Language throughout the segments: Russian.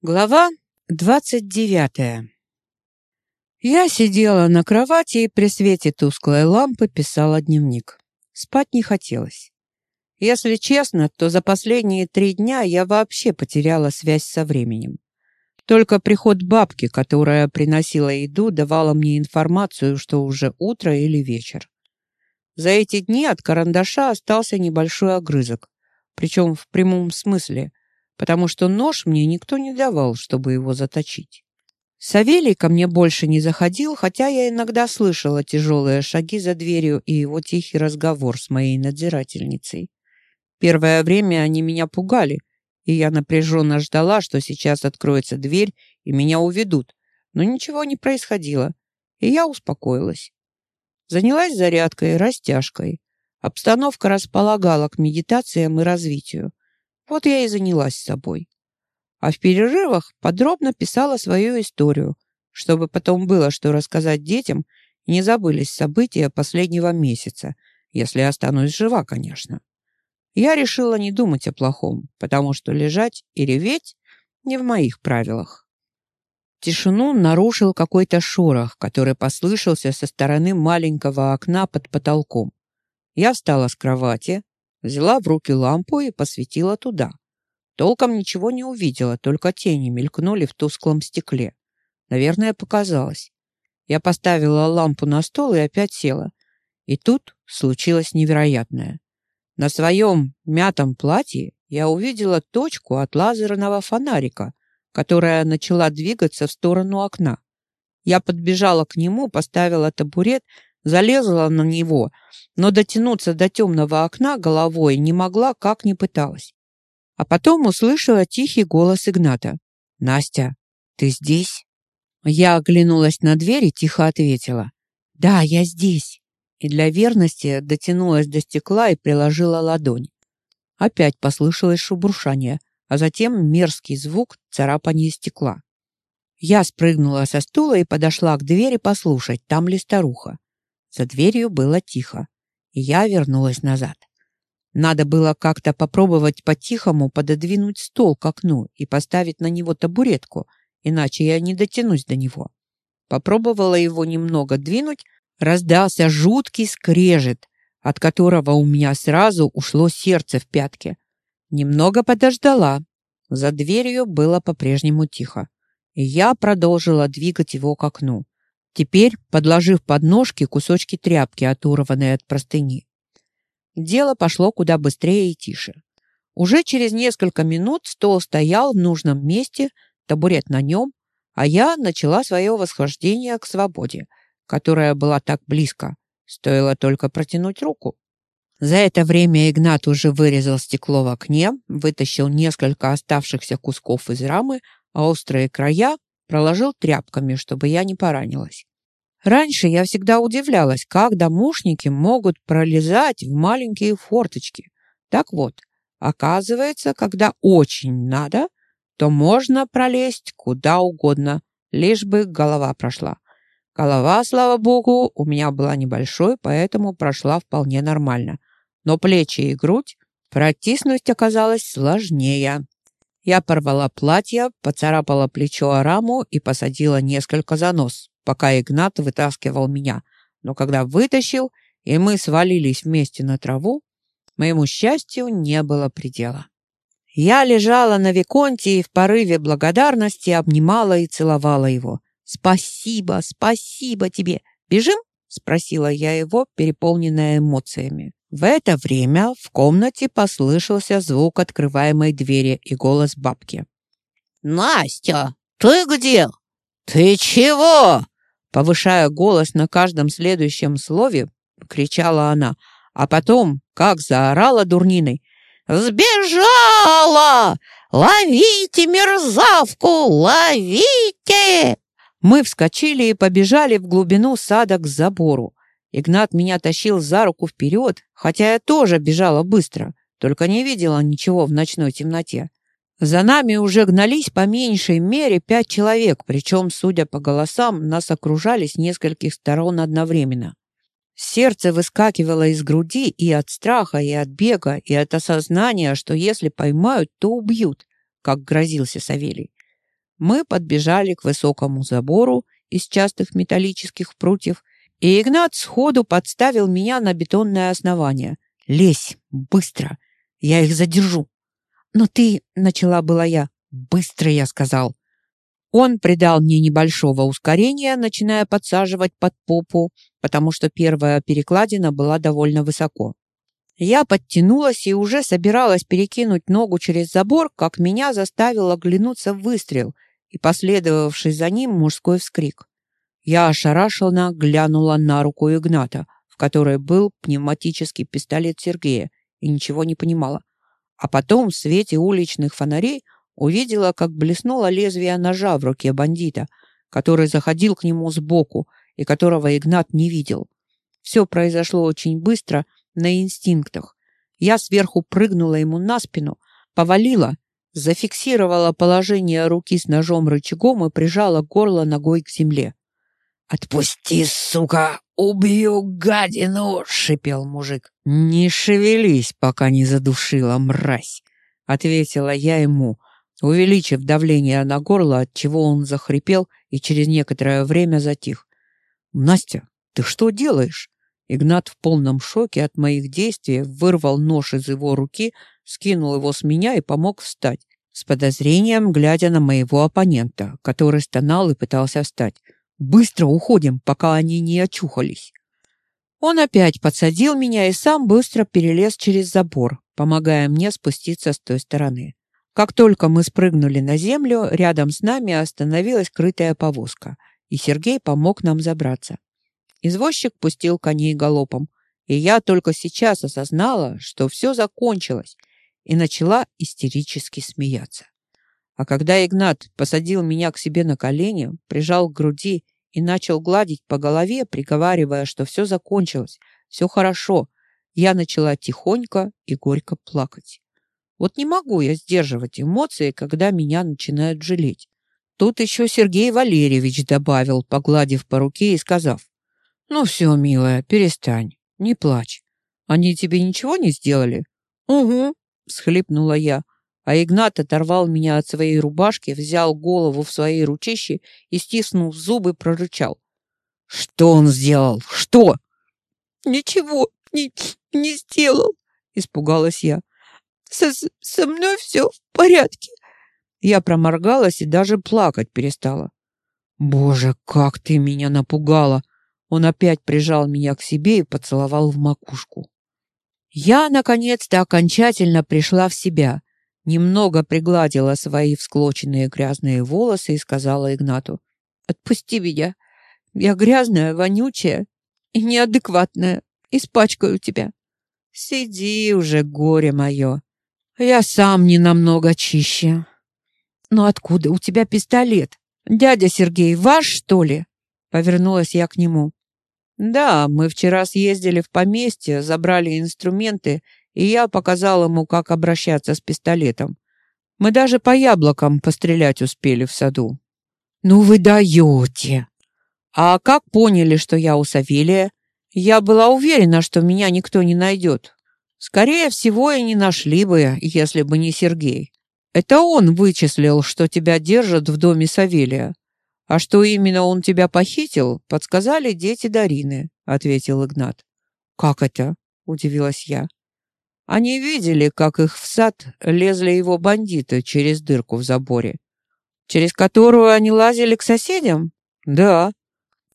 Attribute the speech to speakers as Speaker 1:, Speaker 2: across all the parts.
Speaker 1: Глава двадцать девятая. Я сидела на кровати и при свете тусклой лампы писала дневник. Спать не хотелось. Если честно, то за последние три дня я вообще потеряла связь со временем. Только приход бабки, которая приносила еду, давала мне информацию, что уже утро или вечер. За эти дни от карандаша остался небольшой огрызок, причем в прямом смысле – потому что нож мне никто не давал, чтобы его заточить. Савелий ко мне больше не заходил, хотя я иногда слышала тяжелые шаги за дверью и его тихий разговор с моей надзирательницей. Первое время они меня пугали, и я напряженно ждала, что сейчас откроется дверь и меня уведут, но ничего не происходило, и я успокоилась. Занялась зарядкой и растяжкой. Обстановка располагала к медитациям и развитию. Вот я и занялась собой. А в перерывах подробно писала свою историю, чтобы потом было что рассказать детям не забылись события последнего месяца, если останусь жива, конечно. Я решила не думать о плохом, потому что лежать и реветь не в моих правилах. Тишину нарушил какой-то шорох, который послышался со стороны маленького окна под потолком. Я встала с кровати, Взяла в руки лампу и посветила туда. Толком ничего не увидела, только тени мелькнули в тусклом стекле. Наверное, показалось. Я поставила лампу на стол и опять села. И тут случилось невероятное. На своем мятом платье я увидела точку от лазерного фонарика, которая начала двигаться в сторону окна. Я подбежала к нему, поставила табурет залезла на него, но дотянуться до темного окна головой не могла, как ни пыталась. А потом услышала тихий голос Игната. «Настя, ты здесь?» Я оглянулась на дверь и тихо ответила. «Да, я здесь». И для верности дотянулась до стекла и приложила ладонь. Опять послышалось шебуршание, а затем мерзкий звук царапания стекла. Я спрыгнула со стула и подошла к двери послушать, там ли старуха. За дверью было тихо, и я вернулась назад. Надо было как-то попробовать по-тихому пододвинуть стол к окну и поставить на него табуретку, иначе я не дотянусь до него. Попробовала его немного двинуть, раздался жуткий скрежет, от которого у меня сразу ушло сердце в пятки. Немного подождала. За дверью было по-прежнему тихо, и я продолжила двигать его к окну теперь подложив под ножки кусочки тряпки, оторванные от простыни. Дело пошло куда быстрее и тише. Уже через несколько минут стол стоял в нужном месте, табурет на нем, а я начала свое восхождение к свободе, которая была так близко. Стоило только протянуть руку. За это время Игнат уже вырезал стекло в окне, вытащил несколько оставшихся кусков из рамы, а острые края проложил тряпками, чтобы я не поранилась. Раньше я всегда удивлялась, как домушники могут пролезать в маленькие форточки. Так вот, оказывается, когда очень надо, то можно пролезть куда угодно, лишь бы голова прошла. Голова, слава богу, у меня была небольшой, поэтому прошла вполне нормально. Но плечи и грудь протиснуть оказалось сложнее. Я порвала платье, поцарапала плечо о раму и посадила несколько за нос пока Игнат вытаскивал меня. Но когда вытащил, и мы свалились вместе на траву, моему счастью не было предела. Я лежала на Виконте и в порыве благодарности обнимала и целовала его. «Спасибо, спасибо тебе! Бежим?» — спросила я его, переполненная эмоциями. В это время в комнате послышался звук открываемой двери и голос бабки.
Speaker 2: «Настя, ты где? Ты чего?»
Speaker 1: Повышая голос на каждом следующем слове, кричала она, а потом, как заорала дурниной,
Speaker 2: «Сбежала! Ловите мерзавку! Ловите!»
Speaker 1: Мы вскочили и побежали в глубину сада к забору. Игнат меня тащил за руку вперед, хотя я тоже бежала быстро, только не видела ничего в ночной темноте. За нами уже гнались по меньшей мере пять человек, причем, судя по голосам, нас окружали с нескольких сторон одновременно. Сердце выскакивало из груди и от страха, и от бега, и от осознания, что если поймают, то убьют, как грозился Савелий. Мы подбежали к высокому забору из частых металлических прутьев, и Игнат сходу подставил меня на бетонное основание. «Лезь, быстро! Я их задержу!» «Но ты...» — начала была я. «Быстро!» — я сказал. Он придал мне небольшого ускорения, начиная подсаживать под попу, потому что первая перекладина была довольно высоко. Я подтянулась и уже собиралась перекинуть ногу через забор, как меня заставил оглянуться выстрел и последовавший за ним мужской вскрик. Я ошарашенно глянула на руку Игната, в которой был пневматический пистолет Сергея, и ничего не понимала. А потом в свете уличных фонарей увидела, как блеснуло лезвие ножа в руке бандита, который заходил к нему сбоку и которого Игнат не видел. Все произошло очень быстро, на инстинктах. Я сверху прыгнула ему на спину, повалила, зафиксировала положение руки с ножом рычагом и прижала горло ногой к земле. «Отпусти, сука! Убью гадину!» — шипел мужик. «Не шевелись, пока не задушила, мразь!» — ответила я ему, увеличив давление на горло, от чего он захрипел и через некоторое время затих. «Настя, ты что делаешь?» Игнат в полном шоке от моих действий вырвал нож из его руки, скинул его с меня и помог встать, с подозрением глядя на моего оппонента, который стонал и пытался встать. «Быстро уходим, пока они не очухались!» Он опять подсадил меня и сам быстро перелез через забор, помогая мне спуститься с той стороны. Как только мы спрыгнули на землю, рядом с нами остановилась крытая повозка, и Сергей помог нам забраться. Извозчик пустил коней галопом, и я только сейчас осознала, что все закончилось, и начала истерически смеяться. А когда Игнат посадил меня к себе на колени, прижал к груди и начал гладить по голове, приговаривая, что все закончилось, все хорошо, я начала тихонько и горько плакать. Вот не могу я сдерживать эмоции, когда меня начинают жалеть. Тут еще Сергей Валерьевич добавил, погладив по руке и сказав, «Ну все, милая, перестань, не плачь. Они тебе ничего не сделали?» «Угу», — схлипнула я, а Игнат оторвал меня от своей рубашки, взял голову в свои ручищи и, стиснув зубы, прорычал. «Что он сделал? Что?» «Ничего не, не сделал», — испугалась я со, со мной все в порядке. Я проморгалась и даже плакать перестала. Боже, как ты меня напугала! Он опять прижал меня к себе и поцеловал в макушку. Я, наконец-то, окончательно пришла в себя, немного пригладила свои всклоченные грязные волосы и сказала Игнату, «Отпусти меня. Я грязная, вонючая и неадекватная. Испачкаю тебя». «Сиди уже, горе мое!» Я сам не намного чище. Но откуда у тебя пистолет? Дядя Сергей ваш, что ли? Повернулась я к нему. Да, мы вчера съездили в поместье, забрали инструменты, и я показал ему, как обращаться с пистолетом. Мы даже по яблокам пострелять успели в саду. Ну вы даете! А как поняли, что я у Савелия? Я была уверена, что меня никто не найдет. Скорее всего, и не нашли бы, если бы не Сергей. Это он вычислил, что тебя держат в доме Савелия. А что именно он тебя похитил, подсказали дети Дарины, ответил Игнат. Как это? удивилась я. Они видели, как их в сад лезли его бандиты через дырку в заборе, через которую они лазили к соседям? Да.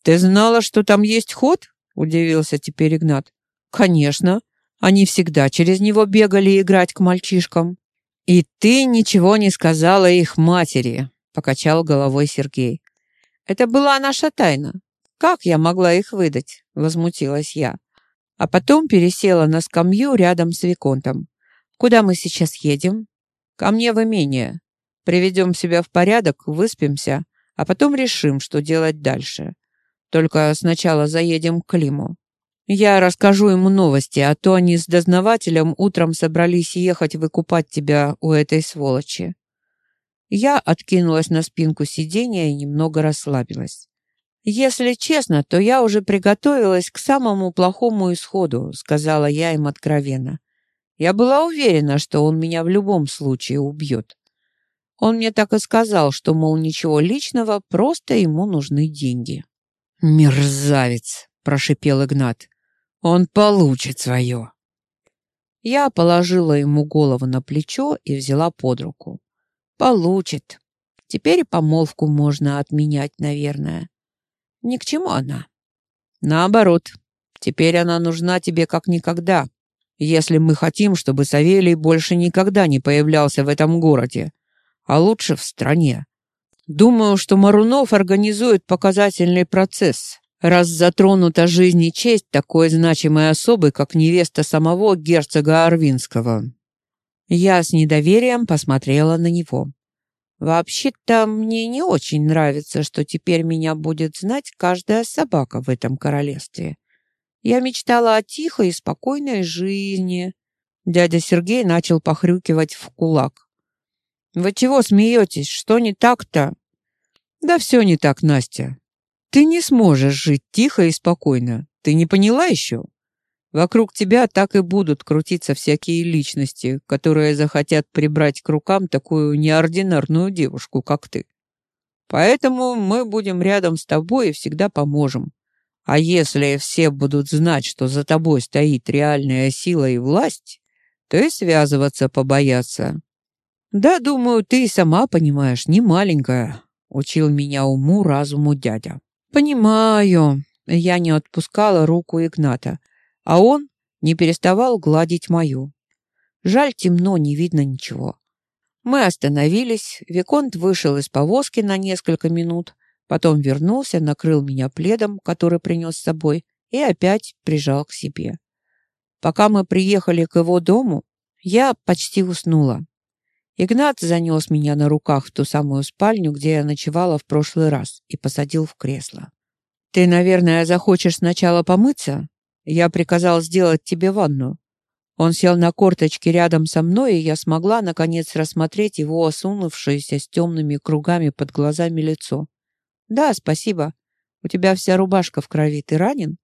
Speaker 1: Ты знала, что там есть ход? удивился теперь Игнат. Конечно. Они всегда через него бегали играть к мальчишкам. И ты ничего не сказала их матери, покачал головой Сергей. Это была наша тайна. Как я могла их выдать? возмутилась я. А потом пересела на скамью рядом с виконтом. Куда мы сейчас едем? Ко мне в имение. Приведем себя в порядок, выспимся, а потом решим, что делать дальше. Только сначала заедем к Климу. Я расскажу ему новости, а то они с дознавателем утром собрались ехать выкупать тебя у этой сволочи. Я откинулась на спинку сиденья и немного расслабилась. Если честно, то я уже приготовилась к самому плохому исходу, сказала я им откровенно. Я была уверена, что он меня в любом случае убьет. Он мне так и сказал, что, мол, ничего личного, просто ему нужны деньги. «Мерзавец!» – прошипел Игнат. «Он получит свое!» Я положила ему голову на плечо и взяла под руку. «Получит. Теперь помолвку можно отменять, наверное. Ни к чему она. Наоборот, теперь она нужна тебе как никогда, если мы хотим, чтобы Савелий больше никогда не появлялся в этом городе, а лучше в стране. Думаю, что Марунов организует показательный процесс, раз затронута жизнь и честь такой значимой особы, как невеста самого герцога Арвинского. Я с недоверием посмотрела на него. Вообще-то мне не очень нравится, что теперь меня будет знать каждая собака в этом королевстве. Я мечтала о тихой и спокойной жизни. Дядя Сергей начал похрюкивать в кулак. Вы чего смеетесь? Что не так-то? Да все не так, Настя. Ты не сможешь жить тихо и спокойно. Ты не поняла еще? Вокруг тебя так и будут крутиться всякие личности, которые захотят прибрать к рукам такую неординарную девушку, как ты. Поэтому мы будем рядом с тобой и всегда поможем. А если все будут знать, что за тобой стоит реальная сила и власть, то и связываться побоятся. Да, думаю, ты и сама понимаешь, не маленькая, учил меня уму-разуму дядя. Понимаю. Я не отпускала руку Игната а он не переставал гладить мою. Жаль, темно, не видно ничего. Мы остановились, Виконт вышел из повозки на несколько минут, потом вернулся, накрыл меня пледом, который принес с собой, и опять прижал к себе. Пока мы приехали к его дому, я почти уснула. Игнат занес меня на руках в ту самую спальню, где я ночевала в прошлый раз, и посадил в кресло. «Ты, наверное, захочешь сначала помыться?» Я приказал сделать тебе ванну. Он сел на корточки рядом со мной, и я смогла, наконец, рассмотреть его осунувшееся с темными кругами под глазами лицо. «Да, спасибо. У тебя вся рубашка в крови. Ты ранен?»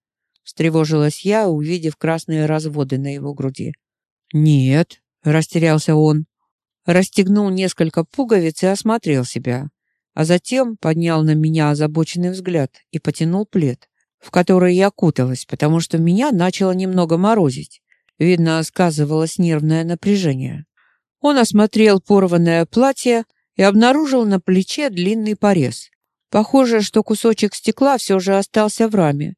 Speaker 1: Встревожилась я, увидев красные разводы на его груди. «Нет», — растерялся он. Расстегнул несколько пуговиц и осмотрел себя, а затем поднял на меня озабоченный взгляд и потянул плед в который я куталась, потому что меня начало немного морозить. Видно, сказывалось нервное напряжение. Он осмотрел порванное платье и обнаружил на плече длинный порез. Похоже, что кусочек стекла все же остался в раме.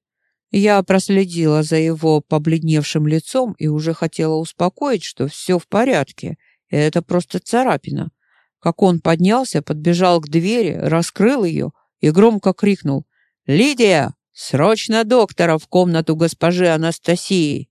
Speaker 1: Я проследила за его побледневшим лицом и уже хотела успокоить, что все в порядке, и это просто царапина. Как он поднялся, подбежал к двери, раскрыл ее и громко крикнул «Лидия!» Срочно доктора в комнату госпожи Анастасии.